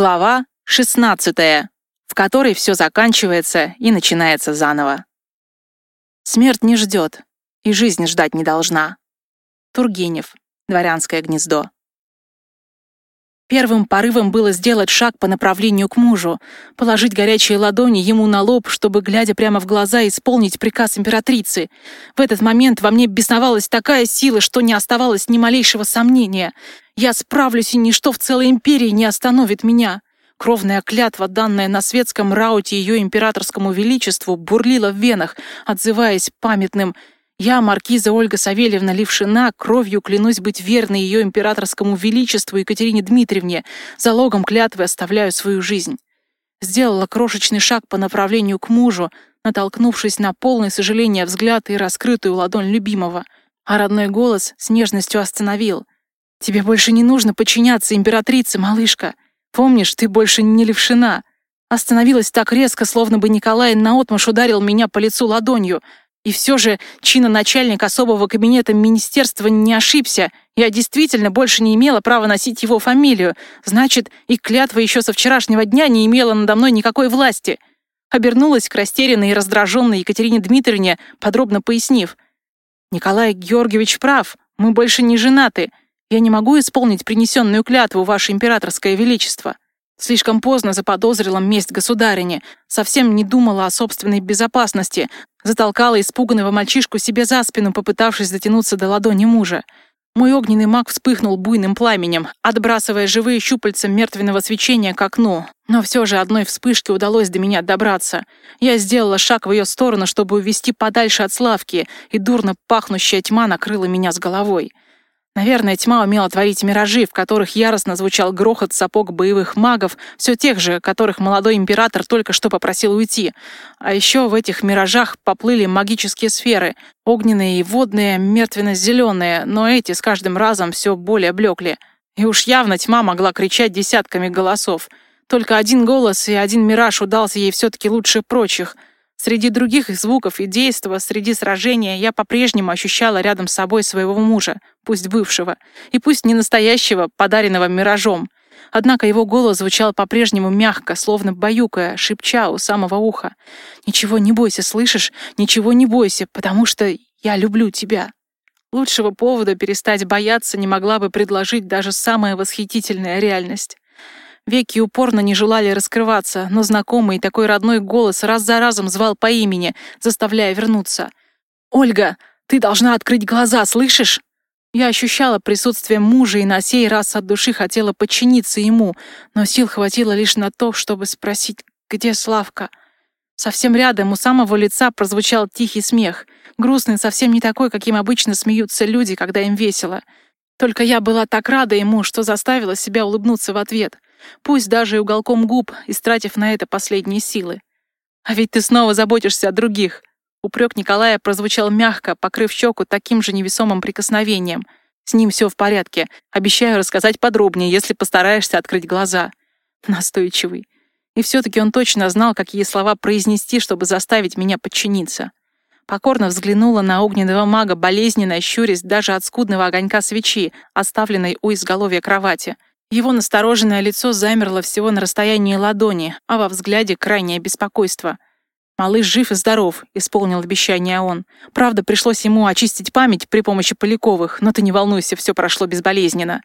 Глава 16, в которой все заканчивается и начинается заново. Смерть не ждет, и жизнь ждать не должна. Тургенев. Дворянское гнездо. Первым порывом было сделать шаг по направлению к мужу, положить горячие ладони ему на лоб, чтобы, глядя прямо в глаза, исполнить приказ императрицы. В этот момент во мне бесновалась такая сила, что не оставалось ни малейшего сомнения. Я справлюсь, и ничто в целой империи не остановит меня. Кровная клятва, данная на светском рауте ее императорскому величеству, бурлила в венах, отзываясь памятным «Я, маркиза Ольга Савельевна Левшина, кровью клянусь быть верной ее императорскому величеству Екатерине Дмитриевне, залогом клятвы оставляю свою жизнь». Сделала крошечный шаг по направлению к мужу, натолкнувшись на полный сожаления взгляд и раскрытую ладонь любимого. А родной голос с нежностью остановил. Тебе больше не нужно подчиняться императрице, малышка. Помнишь, ты больше не левшина. Остановилась так резко, словно бы Николай наотмашь ударил меня по лицу ладонью. И все же чиноначальник особого кабинета министерства не ошибся. Я действительно больше не имела права носить его фамилию. Значит, и клятва еще со вчерашнего дня не имела надо мной никакой власти. Обернулась к растерянной и раздраженной Екатерине Дмитриевне, подробно пояснив. «Николай Георгиевич прав. Мы больше не женаты. Я не могу исполнить принесенную клятву, Ваше Императорское Величество. Слишком поздно заподозрила месть государине, совсем не думала о собственной безопасности, затолкала испуганного мальчишку себе за спину, попытавшись дотянуться до ладони мужа. Мой огненный маг вспыхнул буйным пламенем, отбрасывая живые щупальца мертвенного свечения к окну. Но все же одной вспышке удалось до меня добраться. Я сделала шаг в ее сторону, чтобы увести подальше от Славки, и дурно пахнущая тьма накрыла меня с головой. Наверное, тьма умела творить миражи, в которых яростно звучал грохот сапог боевых магов, все тех же, которых молодой император только что попросил уйти. А еще в этих миражах поплыли магические сферы, огненные и водные, мертвенно-зеленые, но эти с каждым разом все более блекли. И уж явно тьма могла кричать десятками голосов. Только один голос и один мираж удался ей все-таки лучше прочих — Среди других звуков и действа, среди сражения я по-прежнему ощущала рядом с собой своего мужа, пусть бывшего, и пусть не настоящего, подаренного миражом. Однако его голос звучал по-прежнему мягко, словно баюкая, шепча у самого уха. «Ничего не бойся, слышишь? Ничего не бойся, потому что я люблю тебя». Лучшего повода перестать бояться не могла бы предложить даже самая восхитительная реальность. Веки упорно не желали раскрываться, но знакомый такой родной голос раз за разом звал по имени, заставляя вернуться. «Ольга, ты должна открыть глаза, слышишь?» Я ощущала присутствие мужа и на сей раз от души хотела подчиниться ему, но сил хватило лишь на то, чтобы спросить, где Славка. Совсем рядом у самого лица прозвучал тихий смех, грустный, совсем не такой, каким обычно смеются люди, когда им весело. Только я была так рада ему, что заставила себя улыбнуться в ответ — пусть даже и уголком губ, истратив на это последние силы. «А ведь ты снова заботишься о других!» Упрек Николая прозвучал мягко, покрыв щеку таким же невесомым прикосновением. «С ним все в порядке. Обещаю рассказать подробнее, если постараешься открыть глаза». Настойчивый. И все-таки он точно знал, какие слова произнести, чтобы заставить меня подчиниться. Покорно взглянула на огненного мага, болезненно щурясь даже от скудного огонька свечи, оставленной у изголовья кровати — его настороженное лицо замерло всего на расстоянии ладони, а во взгляде крайнее беспокойство. «Малыш жив и здоров», — исполнил обещание он. «Правда, пришлось ему очистить память при помощи Поляковых, но ты не волнуйся, все прошло безболезненно».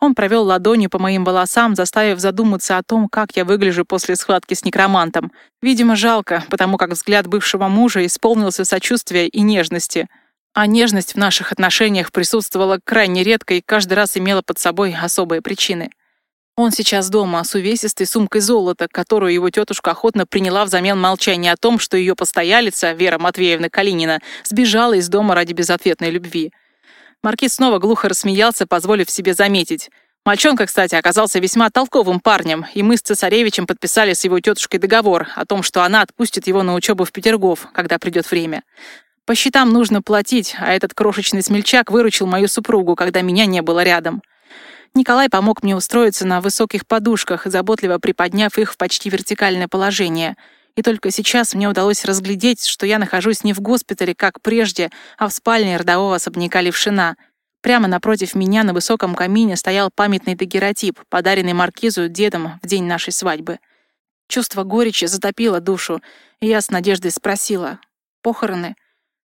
Он провел ладонью по моим волосам, заставив задуматься о том, как я выгляжу после схватки с некромантом. Видимо, жалко, потому как взгляд бывшего мужа исполнился сочувствия и нежности — а нежность в наших отношениях присутствовала крайне редко и каждый раз имела под собой особые причины. Он сейчас дома с увесистой сумкой золота, которую его тетушка охотно приняла взамен молчания о том, что ее постоялица, Вера Матвеевна Калинина, сбежала из дома ради безответной любви. Маркиз снова глухо рассмеялся, позволив себе заметить. Мальчонка, кстати, оказался весьма толковым парнем, и мы с цесаревичем подписали с его тетушкой договор о том, что она отпустит его на учебу в Петергоф, когда придет время. По счетам нужно платить, а этот крошечный смельчак выручил мою супругу, когда меня не было рядом. Николай помог мне устроиться на высоких подушках, заботливо приподняв их в почти вертикальное положение. И только сейчас мне удалось разглядеть, что я нахожусь не в госпитале, как прежде, а в спальне родового особняка Левшина. Прямо напротив меня на высоком камине стоял памятный дагеротип, подаренный маркизу дедом в день нашей свадьбы. Чувство горечи затопило душу, и я с надеждой спросила. «Похороны?»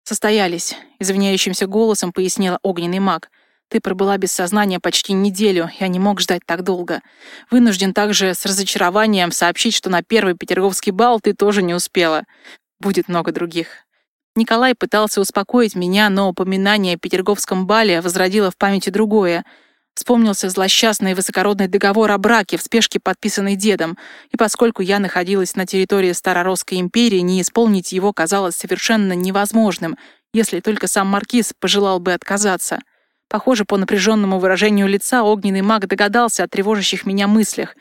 «Состоялись», — извиняющимся голосом пояснила огненный маг. «Ты пробыла без сознания почти неделю, я не мог ждать так долго. Вынужден также с разочарованием сообщить, что на первый петерговский бал ты тоже не успела. Будет много других. Николай пытался успокоить меня, но упоминание о Петерговском бале возродило в памяти другое. Вспомнился злосчастный высокородный договор о браке, в спешке подписанный дедом, и поскольку я находилась на территории Староросской империи, не исполнить его казалось совершенно невозможным, если только сам маркиз пожелал бы отказаться. Похоже, по напряженному выражению лица огненный маг догадался о тревожащих меня мыслях.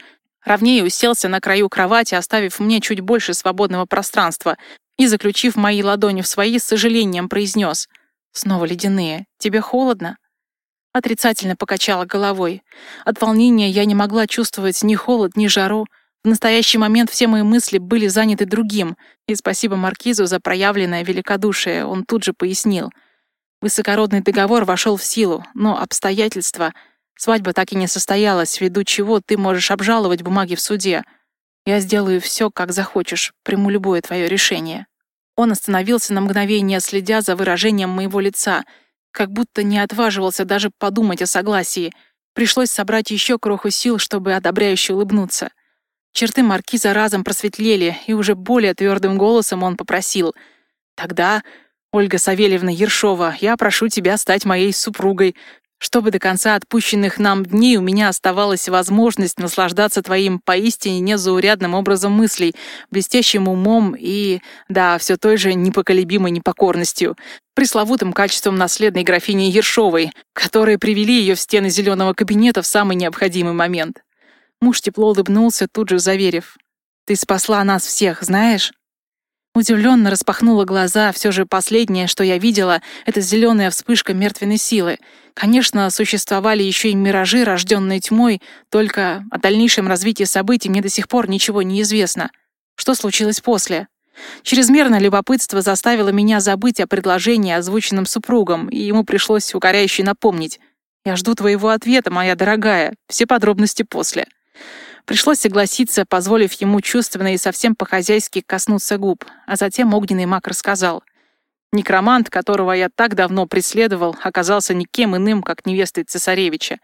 Ровнее уселся на краю кровати, оставив мне чуть больше свободного пространства, и, заключив мои ладони в свои, с сожалением произнес. «Снова ледяные. Тебе холодно?» Отрицательно покачала головой. От волнения я не могла чувствовать ни холод, ни жару. В настоящий момент все мои мысли были заняты другим, и спасибо Маркизу за проявленное великодушие, он тут же пояснил. Высокородный договор вошел в силу, но обстоятельства... Свадьба так и не состоялась, ввиду чего ты можешь обжаловать бумаги в суде. Я сделаю все, как захочешь, приму любое твое решение». Он остановился на мгновение, следя за выражением моего лица, как будто не отваживался даже подумать о согласии. Пришлось собрать еще кроху сил, чтобы одобряюще улыбнуться. Черты маркиза разом просветлели, и уже более твердым голосом он попросил. «Тогда, Ольга Савельевна Ершова, я прошу тебя стать моей супругой чтобы до конца отпущенных нам дней у меня оставалась возможность наслаждаться твоим поистине незаурядным образом мыслей, блестящим умом и, да, все той же непоколебимой непокорностью, пресловутым качеством наследной графини Ершовой, которые привели ее в стены зеленого кабинета в самый необходимый момент. Муж тепло улыбнулся, тут же заверив. «Ты спасла нас всех, знаешь?» Удивленно распахнула глаза, все же последнее, что я видела, это зеленая вспышка мертвенной силы. Конечно, существовали еще и миражи, рожденные тьмой, только о дальнейшем развитии событий мне до сих пор ничего не известно. Что случилось после? Чрезмерное любопытство заставило меня забыть о предложении, озвученном супругом, и ему пришлось укоряюще напомнить. «Я жду твоего ответа, моя дорогая. Все подробности после». Пришлось согласиться, позволив ему чувственно и совсем по-хозяйски коснуться губ, а затем огненный маг рассказал. Некромант, которого я так давно преследовал, оказался никем иным, как невестой цесаревича.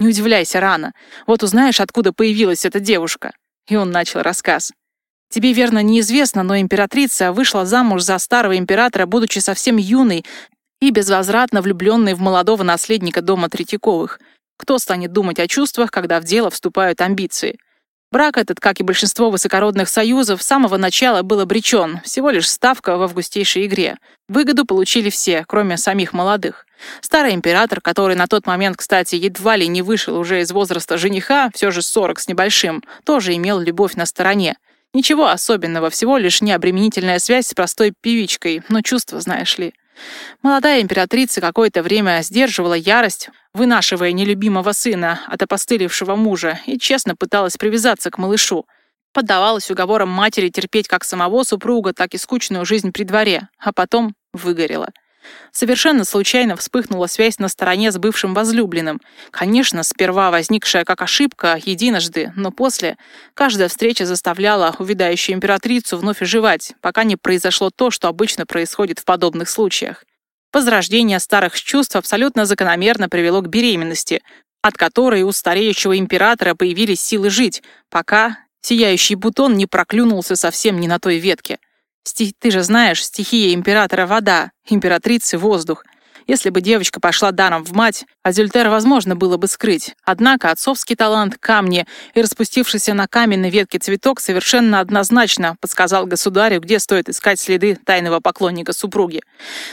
Не удивляйся рано. Вот узнаешь, откуда появилась эта девушка. И он начал рассказ. Тебе, верно, неизвестно, но императрица вышла замуж за старого императора, будучи совсем юной и безвозвратно влюбленной в молодого наследника дома Третьяковых — кто станет думать о чувствах, когда в дело вступают амбиции? Брак этот, как и большинство высокородных союзов, с самого начала был обречен, всего лишь ставка в августейшей игре. Выгоду получили все, кроме самих молодых. Старый император, который на тот момент, кстати, едва ли не вышел уже из возраста жениха, все же 40 с небольшим, тоже имел любовь на стороне. Ничего особенного, всего лишь необременительная связь с простой певичкой, но чувства, знаешь ли. Молодая императрица какое-то время сдерживала ярость, вынашивая нелюбимого сына от опостылевшего мужа, и честно пыталась привязаться к малышу. Поддавалась уговорам матери терпеть как самого супруга, так и скучную жизнь при дворе, а потом выгорела. Совершенно случайно вспыхнула связь на стороне с бывшим возлюбленным. Конечно, сперва возникшая как ошибка единожды, но после каждая встреча заставляла увядающую императрицу вновь оживать, пока не произошло то, что обычно происходит в подобных случаях. Возрождение старых чувств абсолютно закономерно привело к беременности, от которой у стареющего императора появились силы жить, пока сияющий бутон не проклюнулся совсем не на той ветке. Сти... Ты же знаешь, стихия императора — вода, императрицы — воздух. Если бы девочка пошла даром в мать, Азюльтер возможно было бы скрыть. Однако отцовский талант, камни и распустившийся на каменной ветке цветок совершенно однозначно подсказал государю, где стоит искать следы тайного поклонника супруги.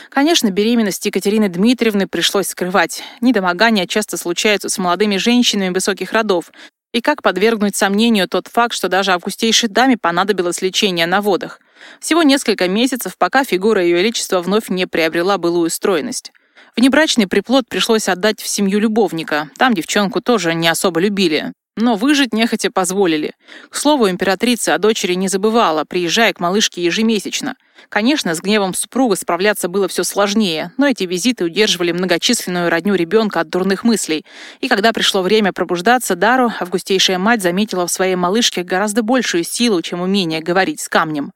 Конечно, беременность Екатерины Дмитриевны пришлось скрывать. Недомогания часто случаются с молодыми женщинами высоких родов. И как подвергнуть сомнению тот факт, что даже августейшей даме понадобилось лечение на водах? Всего несколько месяцев, пока фигура Ее Величества вновь не приобрела былую стройность. Внебрачный приплод пришлось отдать в семью любовника. Там девчонку тоже не особо любили. Но выжить нехотя позволили. К слову, императрица о дочери не забывала, приезжая к малышке ежемесячно. Конечно, с гневом супруга справляться было все сложнее, но эти визиты удерживали многочисленную родню ребенка от дурных мыслей. И когда пришло время пробуждаться Дару, августейшая мать заметила в своей малышке гораздо большую силу, чем умение говорить с камнем.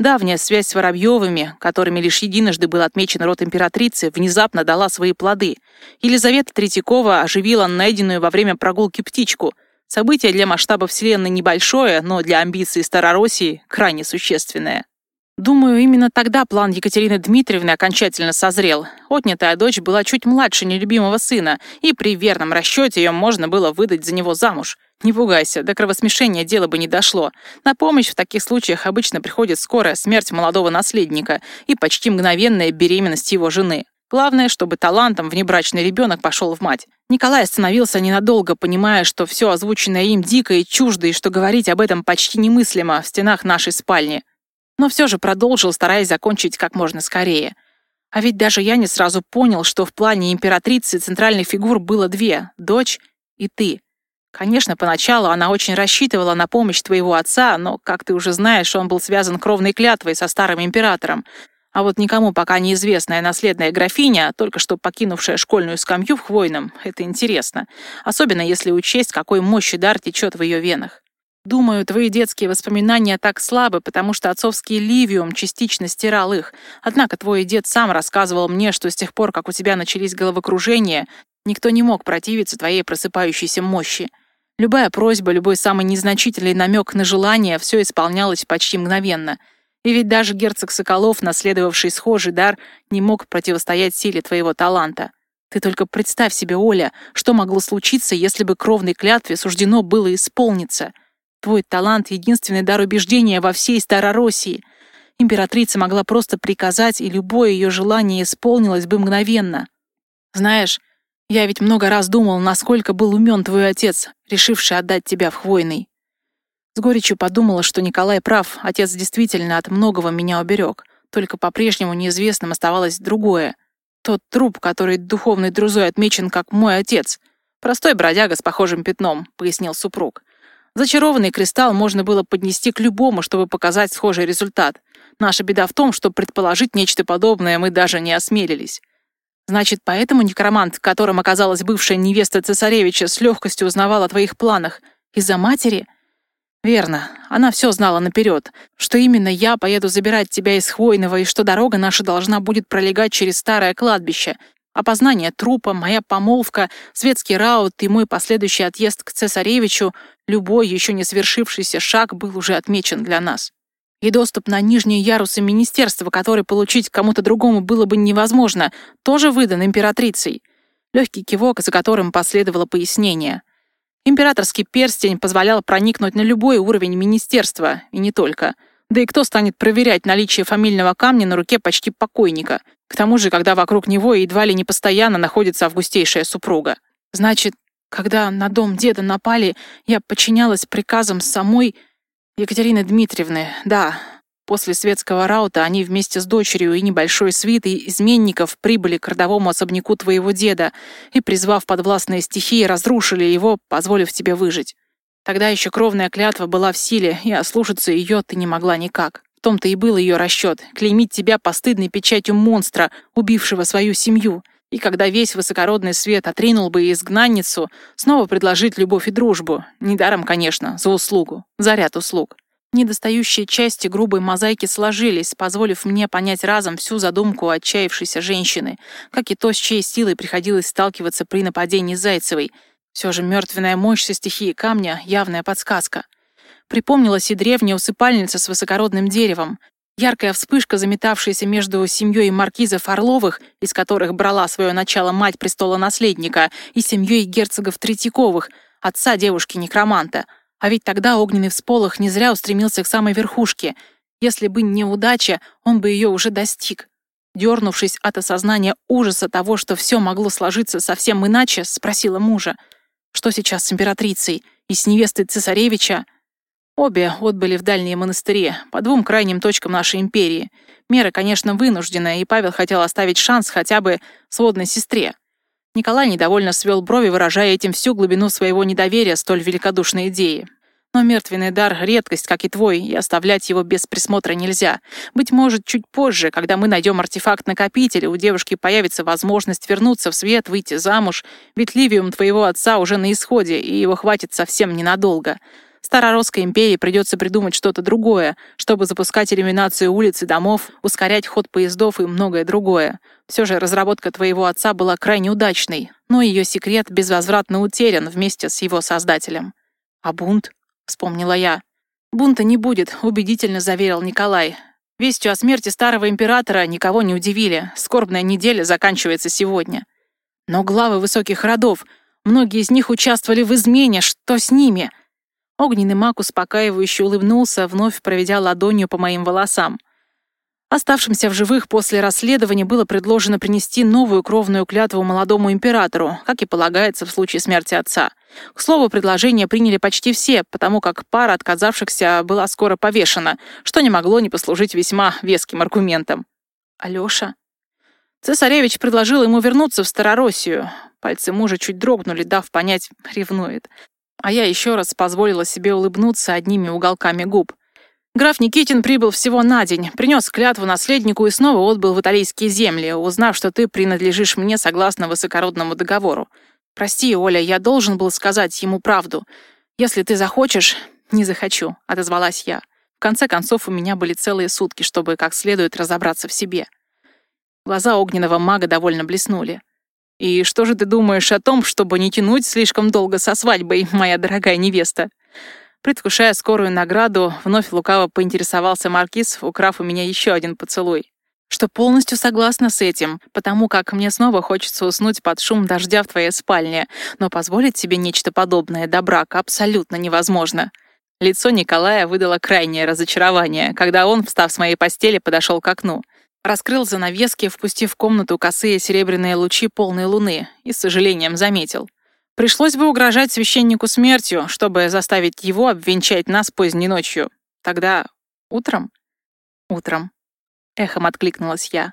Давняя связь с Воробьевыми, которыми лишь единожды был отмечен род императрицы, внезапно дала свои плоды. Елизавета Третьякова оживила найденную во время прогулки птичку. Событие для масштаба Вселенной небольшое, но для амбиций Старороссии крайне существенное. Думаю, именно тогда план Екатерины Дмитриевны окончательно созрел. Отнятая дочь была чуть младше нелюбимого сына, и при верном расчете ее можно было выдать за него замуж. Не пугайся, до кровосмешения дело бы не дошло. На помощь в таких случаях обычно приходит скорая смерть молодого наследника и почти мгновенная беременность его жены. Главное, чтобы талантом внебрачный ребенок пошел в мать. Николай остановился ненадолго, понимая, что все озвученное им дико и чуждо, и что говорить об этом почти немыслимо в стенах нашей спальни но все же продолжил, стараясь закончить как можно скорее. А ведь даже я не сразу понял, что в плане императрицы центральных фигур было две — дочь и ты. Конечно, поначалу она очень рассчитывала на помощь твоего отца, но, как ты уже знаешь, он был связан кровной клятвой со старым императором. А вот никому пока неизвестная наследная графиня, только что покинувшая школьную скамью в Хвойном, это интересно. Особенно если учесть, какой мощи дар течет в ее венах. Думаю, твои детские воспоминания так слабы, потому что отцовский ливиум частично стирал их. Однако твой дед сам рассказывал мне, что с тех пор, как у тебя начались головокружения, никто не мог противиться твоей просыпающейся мощи. Любая просьба, любой самый незначительный намек на желание, все исполнялось почти мгновенно. И ведь даже герцог Соколов, наследовавший схожий дар, не мог противостоять силе твоего таланта. Ты только представь себе, Оля, что могло случиться, если бы кровной клятве суждено было исполниться — Твой талант — единственный дар убеждения во всей Старороссии. Императрица могла просто приказать, и любое ее желание исполнилось бы мгновенно. Знаешь, я ведь много раз думал, насколько был умен твой отец, решивший отдать тебя в Хвойный. С горечью подумала, что Николай прав, отец действительно от многого меня уберег. Только по-прежнему неизвестным оставалось другое. Тот труп, который духовной друзой отмечен как мой отец. Простой бродяга с похожим пятном, пояснил супруг. Зачарованный кристалл можно было поднести к любому, чтобы показать схожий результат. Наша беда в том, что предположить нечто подобное мы даже не осмелились. Значит, поэтому некромант, которым оказалась бывшая невеста цесаревича, с легкостью узнавал о твоих планах. Из-за матери? Верно. Она все знала наперед, что именно я поеду забирать тебя из Хвойного и что дорога наша должна будет пролегать через старое кладбище, Опознание трупа, моя помолвка, светский раут и мой последующий отъезд к цесаревичу, любой еще не свершившийся шаг был уже отмечен для нас. И доступ на нижние ярусы министерства, который получить кому-то другому было бы невозможно, тоже выдан императрицей. Легкий кивок, за которым последовало пояснение. Императорский перстень позволял проникнуть на любой уровень министерства, и не только. Да и кто станет проверять наличие фамильного камня на руке почти покойника? К тому же, когда вокруг него едва ли не постоянно находится августейшая супруга. Значит, когда на дом деда напали, я подчинялась приказам самой Екатерины Дмитриевны. Да, после светского раута они вместе с дочерью и небольшой свитой изменников прибыли к родовому особняку твоего деда и, призвав подвластные стихии, разрушили его, позволив тебе выжить. Тогда еще кровная клятва была в силе, и ослушаться ее ты не могла никак. В том-то и был ее расчет — клеймить тебя постыдной печатью монстра, убившего свою семью. И когда весь высокородный свет отринул бы изгнанницу, снова предложить любовь и дружбу. Недаром, конечно, за услугу, за ряд услуг. Недостающие части грубой мозаики сложились, позволив мне понять разом всю задумку отчаявшейся женщины, как и то, с чьей силой приходилось сталкиваться при нападении Зайцевой. Все же мертвенная мощь со стихии камня — явная подсказка — Припомнилась и древняя усыпальница с высокородным деревом, яркая вспышка, заметавшаяся между семьей маркизов Орловых, из которых брала свое начало мать престола наследника, и семьей герцогов Третьяковых, отца девушки-некроманта. А ведь тогда огненный всполох не зря устремился к самой верхушке. Если бы не удача, он бы ее уже достиг. Дернувшись от осознания ужаса того, что все могло сложиться совсем иначе, спросила мужа, что сейчас с императрицей и с невестой цесаревича. Обе отбыли в дальние монастыри, по двум крайним точкам нашей империи. Мера, конечно, вынужденная, и Павел хотел оставить шанс хотя бы сводной сестре. Николай недовольно свел брови, выражая этим всю глубину своего недоверия столь великодушной идеи. Но мертвенный дар — редкость, как и твой, и оставлять его без присмотра нельзя. Быть может, чуть позже, когда мы найдем артефакт-накопитель, у девушки появится возможность вернуться в свет, выйти замуж, ведь ливиум твоего отца уже на исходе, и его хватит совсем ненадолго. Староросской империи придется придумать что-то другое, чтобы запускать иллюминацию улиц и домов, ускорять ход поездов и многое другое. Все же разработка твоего отца была крайне удачной, но ее секрет безвозвратно утерян вместе с его создателем. А бунт? вспомнила я. «Бунта не будет», — убедительно заверил Николай. Вестью о смерти старого императора никого не удивили. Скорбная неделя заканчивается сегодня. Но главы высоких родов, многие из них участвовали в измене. Что с ними? Огненный маг успокаивающе улыбнулся, вновь проведя ладонью по моим волосам. Оставшимся в живых после расследования было предложено принести новую кровную клятву молодому императору, как и полагается в случае смерти отца. К слову, предложение приняли почти все, потому как пара отказавшихся была скоро повешена, что не могло не послужить весьма веским аргументом. Алёша? Цесаревич предложил ему вернуться в Старороссию. Пальцы мужа чуть дрогнули, дав понять, ревнует. А я еще раз позволила себе улыбнуться одними уголками губ. Граф Никитин прибыл всего на день, принес клятву наследнику и снова отбыл в италийские земли, узнав, что ты принадлежишь мне согласно высокородному договору. Прости, Оля, я должен был сказать ему правду. Если ты захочешь... Не захочу, отозвалась я. В конце концов, у меня были целые сутки, чтобы как следует разобраться в себе. Глаза огненного мага довольно блеснули. «И что же ты думаешь о том, чтобы не тянуть слишком долго со свадьбой, моя дорогая невеста?» Предвкушая скорую награду, вновь лукаво поинтересовался Маркиз, украв у меня еще один поцелуй. Что полностью согласна с этим, потому как мне снова хочется уснуть под шум дождя в твоей спальне, но позволить себе нечто подобное до брака абсолютно невозможно. Лицо Николая выдало крайнее разочарование, когда он, встав с моей постели, подошел к окну. Раскрыл занавески, впустив в комнату косые серебряные лучи полной луны, и с сожалением заметил — Пришлось бы угрожать священнику смертью, чтобы заставить его обвенчать нас поздней ночью. Тогда утром? Утром. Эхом откликнулась я.